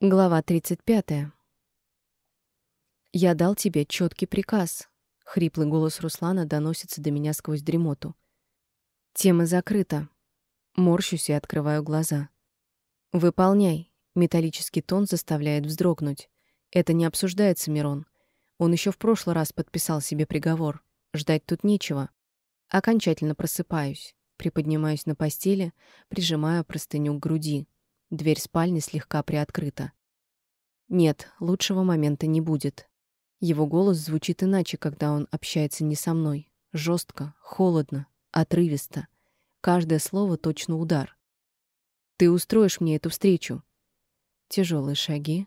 Глава 35. «Я дал тебе четкий приказ», — хриплый голос Руслана доносится до меня сквозь дремоту. «Тема закрыта». Морщусь и открываю глаза. «Выполняй», — металлический тон заставляет вздрогнуть. «Это не обсуждается, Мирон. Он еще в прошлый раз подписал себе приговор. Ждать тут нечего». Окончательно просыпаюсь, приподнимаюсь на постели, прижимаю простыню к груди. Дверь спальни слегка приоткрыта. Нет, лучшего момента не будет. Его голос звучит иначе, когда он общается не со мной. Жестко, холодно, отрывисто. Каждое слово точно удар. Ты устроишь мне эту встречу. Тяжелые шаги,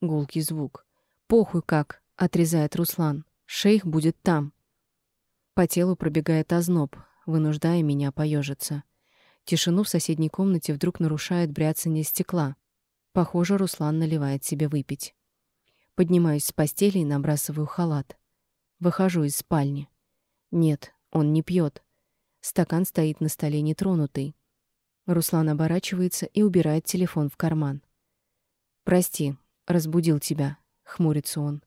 гулкий звук. Похуй как, отрезает Руслан. Шейх будет там. По телу пробегает озноб, вынуждая меня поежиться. Тишину в соседней комнате вдруг нарушает бряцание стекла. Похоже, Руслан наливает себе выпить. Поднимаюсь с постели и набрасываю халат. Выхожу из спальни. Нет, он не пьет. Стакан стоит на столе нетронутый. Руслан оборачивается и убирает телефон в карман. «Прости, разбудил тебя», — хмурится он.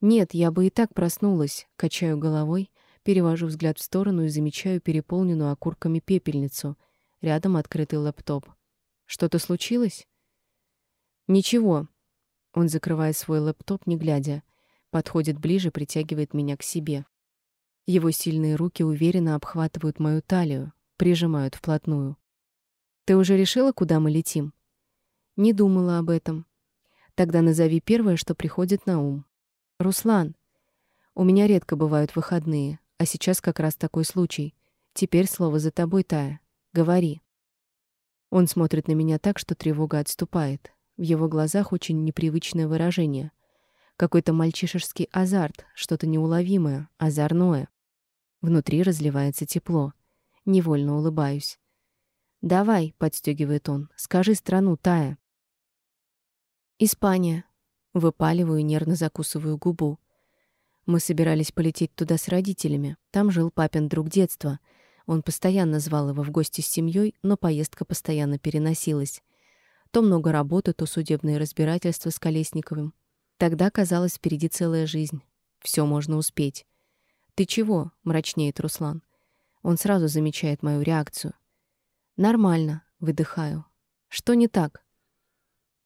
«Нет, я бы и так проснулась», — качаю головой, перевожу взгляд в сторону и замечаю переполненную окурками пепельницу — Рядом открытый лэптоп. Что-то случилось? Ничего. Он закрывает свой лэптоп, не глядя. Подходит ближе, притягивает меня к себе. Его сильные руки уверенно обхватывают мою талию, прижимают вплотную. Ты уже решила, куда мы летим? Не думала об этом. Тогда назови первое, что приходит на ум. Руслан. У меня редко бывают выходные, а сейчас как раз такой случай. Теперь слово за тобой, Тая. Говори. Он смотрит на меня так, что тревога отступает. В его глазах очень непривычное выражение. Какой-то мальчишеский азарт, что-то неуловимое, озорное. Внутри разливается тепло. Невольно улыбаюсь. «Давай», — подстегивает он, — «скажи страну, Тая». «Испания». Выпаливаю, нервно закусываю губу. Мы собирались полететь туда с родителями. Там жил папин друг детства — он постоянно звал его в гости с семьей, но поездка постоянно переносилась. То много работы, то судебные разбирательства с Колесниковым. Тогда казалось, впереди целая жизнь. Все можно успеть. «Ты чего?» — мрачнеет Руслан. Он сразу замечает мою реакцию. «Нормально», — выдыхаю. «Что не так?»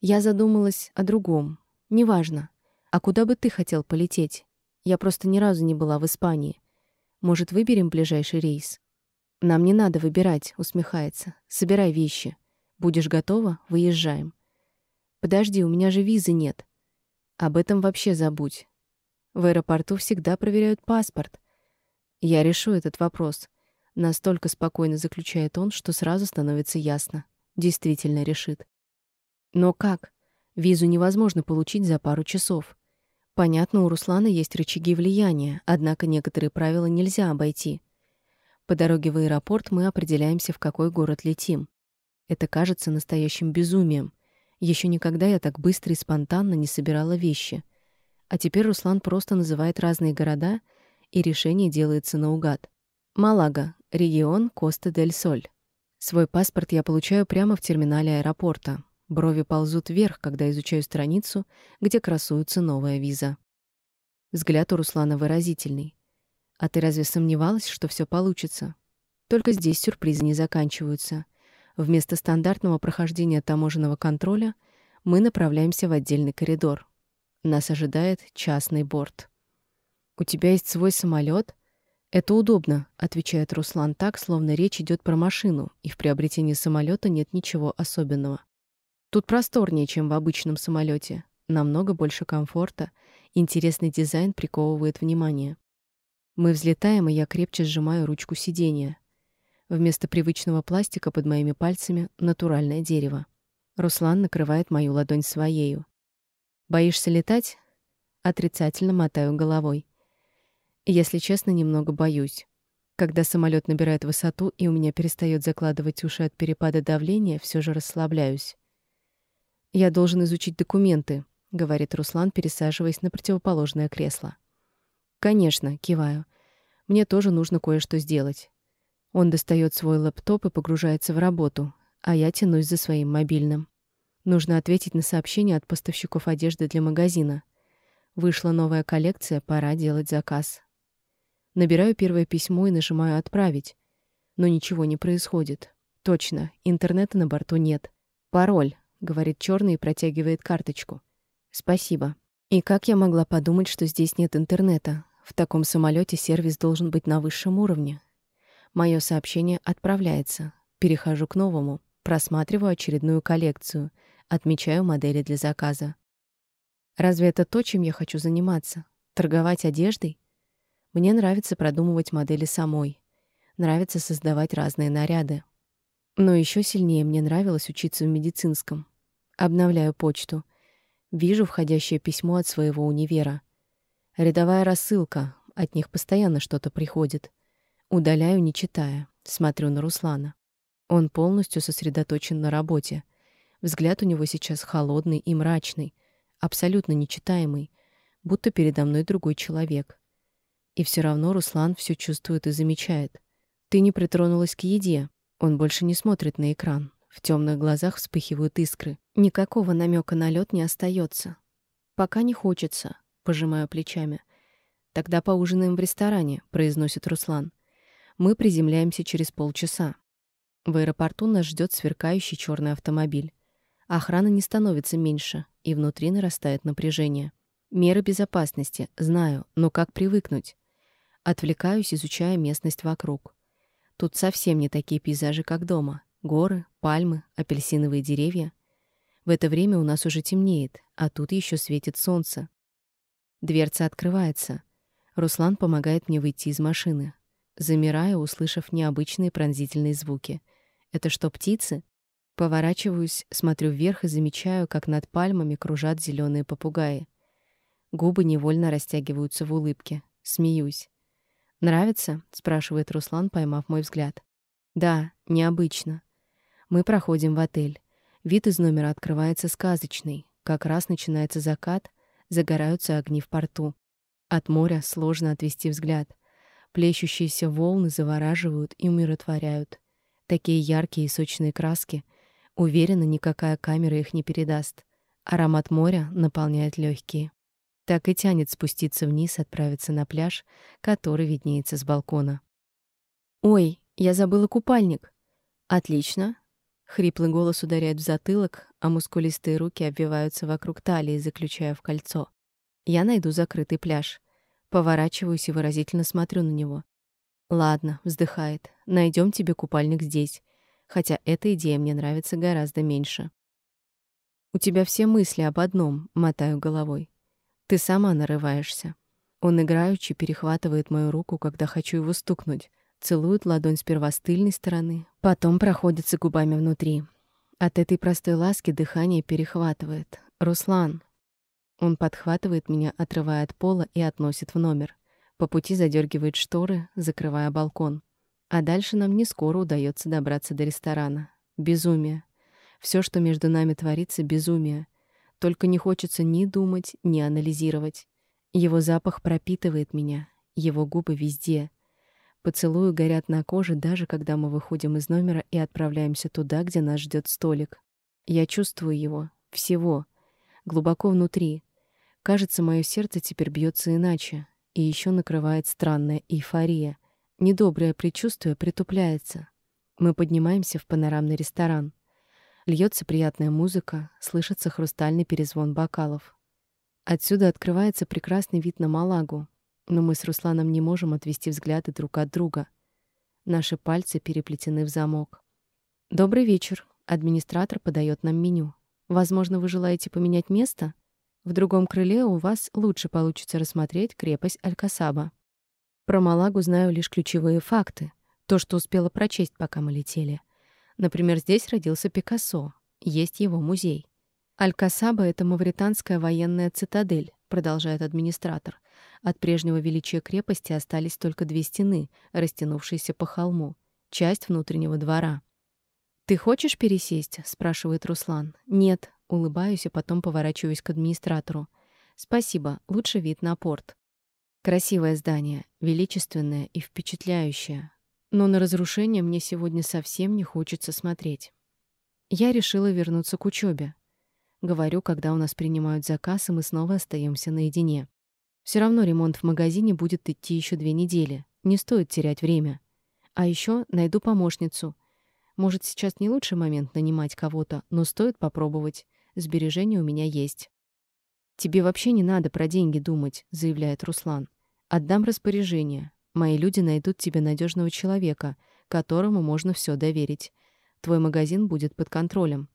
Я задумалась о другом. Неважно. А куда бы ты хотел полететь? Я просто ни разу не была в Испании. Может, выберем ближайший рейс? Нам не надо выбирать, усмехается. Собирай вещи. Будешь готова выезжаем. Подожди, у меня же визы нет. Об этом вообще забудь. В аэропорту всегда проверяют паспорт. Я решу этот вопрос. Настолько спокойно заключает он, что сразу становится ясно. Действительно решит. Но как? Визу невозможно получить за пару часов. Понятно, у Руслана есть рычаги влияния, однако некоторые правила нельзя обойти. По дороге в аэропорт мы определяемся, в какой город летим. Это кажется настоящим безумием. Еще никогда я так быстро и спонтанно не собирала вещи. А теперь Руслан просто называет разные города, и решение делается наугад. Малага, регион Коста-дель-Соль. Свой паспорт я получаю прямо в терминале аэропорта. Брови ползут вверх, когда изучаю страницу, где красуется новая виза. Взгляд у Руслана выразительный. А ты разве сомневалась, что все получится? Только здесь сюрпризы не заканчиваются. Вместо стандартного прохождения таможенного контроля мы направляемся в отдельный коридор. Нас ожидает частный борт. «У тебя есть свой самолет? «Это удобно», — отвечает Руслан так, словно речь идет про машину, и в приобретении самолета нет ничего особенного. Тут просторнее, чем в обычном самолете, намного больше комфорта, интересный дизайн приковывает внимание. Мы взлетаем, и я крепче сжимаю ручку сиденья. Вместо привычного пластика под моими пальцами натуральное дерево. Руслан накрывает мою ладонь своею. «Боишься летать?» Отрицательно мотаю головой. Если честно, немного боюсь. Когда самолет набирает высоту и у меня перестает закладывать уши от перепада давления, все же расслабляюсь. «Я должен изучить документы», — говорит Руслан, пересаживаясь на противоположное кресло. «Конечно», — киваю. «Мне тоже нужно кое-что сделать». Он достает свой лэптоп и погружается в работу, а я тянусь за своим мобильным. Нужно ответить на сообщение от поставщиков одежды для магазина. Вышла новая коллекция, пора делать заказ. Набираю первое письмо и нажимаю «Отправить». Но ничего не происходит. Точно, интернета на борту нет. «Пароль», — говорит черный и протягивает карточку. «Спасибо». И как я могла подумать, что здесь нет интернета? В таком самолете сервис должен быть на высшем уровне. Мое сообщение отправляется. Перехожу к новому. Просматриваю очередную коллекцию. Отмечаю модели для заказа. Разве это то, чем я хочу заниматься? Торговать одеждой? Мне нравится продумывать модели самой. Нравится создавать разные наряды. Но еще сильнее мне нравилось учиться в медицинском. Обновляю почту. Вижу входящее письмо от своего универа. Рядовая рассылка. От них постоянно что-то приходит. Удаляю, не читая. Смотрю на Руслана. Он полностью сосредоточен на работе. Взгляд у него сейчас холодный и мрачный — абсолютно нечитаемый, будто передо мной другой человек. И все равно Руслан все чувствует и замечает. Ты не притронулась к еде. Он больше не смотрит на экран. В темных глазах вспыхивают искры. Никакого намека на лед не остается. Пока не хочется, пожимаю плечами. Тогда поужинаем в ресторане, произносит Руслан. Мы приземляемся через полчаса. В аэропорту нас ждет сверкающий черный автомобиль. Охрана не становится меньше, и внутри нарастает напряжение. Меры безопасности, знаю, но как привыкнуть? Отвлекаюсь, изучая местность вокруг. Тут совсем не такие пейзажи, как дома. Горы, пальмы, апельсиновые деревья. В это время у нас уже темнеет, а тут еще светит солнце. Дверца открывается. Руслан помогает мне выйти из машины. Замираю, услышав необычные пронзительные звуки. Это что, птицы? Поворачиваюсь, смотрю вверх и замечаю, как над пальмами кружат зеленые попугаи. Губы невольно растягиваются в улыбке. Смеюсь. «Нравится?» — спрашивает Руслан, поймав мой взгляд. «Да, необычно. Мы проходим в отель. Вид из номера открывается сказочный. Как раз начинается закат, загораются огни в порту. От моря сложно отвести взгляд. Плещущиеся волны завораживают и умиротворяют. Такие яркие и сочные краски — Уверена, никакая камера их не передаст. Аромат моря наполняет легкие. Так и тянет спуститься вниз, отправиться на пляж, который виднеется с балкона. «Ой, я забыла купальник!» «Отлично!» Хриплый голос ударяет в затылок, а мускулистые руки обвиваются вокруг талии, заключая в кольцо. Я найду закрытый пляж. Поворачиваюсь и выразительно смотрю на него. «Ладно», — вздыхает, — «найдем тебе купальник здесь хотя эта идея мне нравится гораздо меньше. «У тебя все мысли об одном», — мотаю головой. «Ты сама нарываешься». Он играючи перехватывает мою руку, когда хочу его стукнуть, целует ладонь сперва с тыльной стороны, потом проходится губами внутри. От этой простой ласки дыхание перехватывает. «Руслан!» Он подхватывает меня, отрывая от пола и относит в номер. По пути задергивает шторы, закрывая балкон. А дальше нам не скоро удается добраться до ресторана. Безумие. Все, что между нами творится, безумие. Только не хочется ни думать, ни анализировать. Его запах пропитывает меня, его губы везде. Поцелуи горят на коже, даже когда мы выходим из номера и отправляемся туда, где нас ждет столик. Я чувствую его, всего, глубоко внутри. Кажется, мое сердце теперь бьется иначе, и еще накрывает странная эйфория — Недоброе предчувствие притупляется. Мы поднимаемся в панорамный ресторан. Льется приятная музыка, слышится хрустальный перезвон бокалов. Отсюда открывается прекрасный вид на Малагу, но мы с Русланом не можем отвести взгляды друг от друга. Наши пальцы переплетены в замок. «Добрый вечер», — администратор подает нам меню. «Возможно, вы желаете поменять место? В другом крыле у вас лучше получится рассмотреть крепость Алькасаба». Про Малагу знаю лишь ключевые факты, то, что успела прочесть, пока мы летели. Например, здесь родился Пикассо, есть его музей. Аль-Касаба — это мавританская военная цитадель, продолжает администратор. От прежнего величия крепости остались только две стены, растянувшиеся по холму, часть внутреннего двора. «Ты хочешь пересесть?» — спрашивает Руслан. «Нет», — улыбаюсь и потом поворачиваюсь к администратору. «Спасибо, лучше вид на порт». Красивое здание, величественное и впечатляющее. Но на разрушение мне сегодня совсем не хочется смотреть. Я решила вернуться к учебе. Говорю, когда у нас принимают заказ, и мы снова остаемся наедине. Все равно ремонт в магазине будет идти еще две недели. Не стоит терять время. А еще найду помощницу. Может, сейчас не лучший момент нанимать кого-то, но стоит попробовать. Сбережения у меня есть. «Тебе вообще не надо про деньги думать», — заявляет Руслан. «Отдам распоряжение. Мои люди найдут тебе надежного человека, которому можно все доверить. Твой магазин будет под контролем».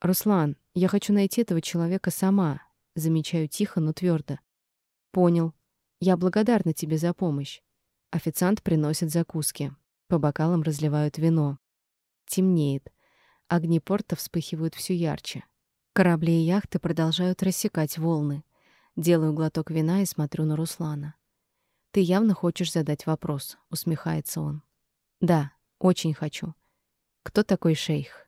«Руслан, я хочу найти этого человека сама», — замечаю тихо, но твердо. «Понял. Я благодарна тебе за помощь». Официант приносит закуски. По бокалам разливают вино. Темнеет. Огни порта вспыхивают все ярче. Корабли и яхты продолжают рассекать волны. Делаю глоток вина и смотрю на Руслана. «Ты явно хочешь задать вопрос», — усмехается он. «Да, очень хочу. Кто такой шейх?»